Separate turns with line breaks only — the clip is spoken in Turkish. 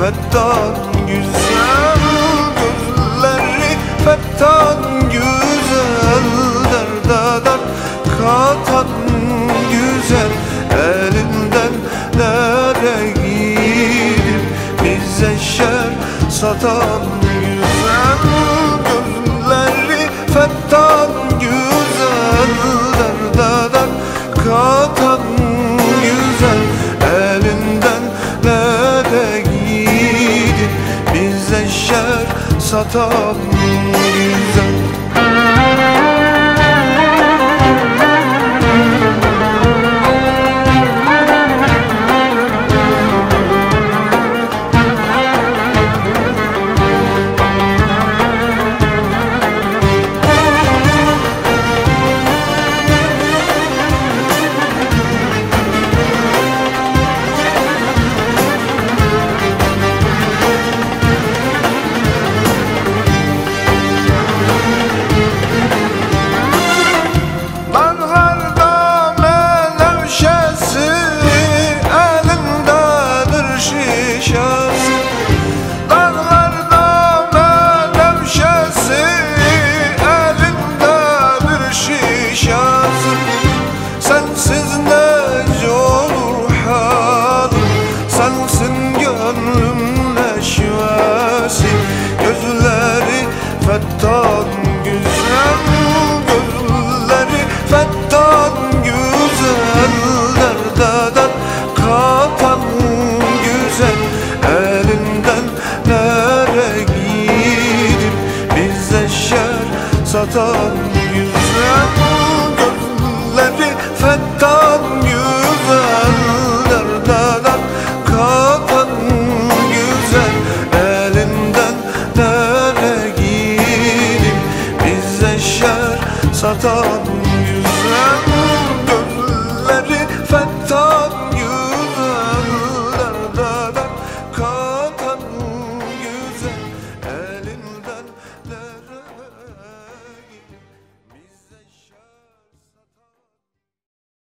Fettan güzel Gözleri fettan güzel Derde dert katan güzel Elinden nereye gidip bize şer satan satar satar güzel? güzel Derdadan katan güzel Elinden nereye gidip Bize şer satan güzel Gönülleri fettan güzel Derdadan katan güzel Elinden nereye gidip Bize şer satan güzel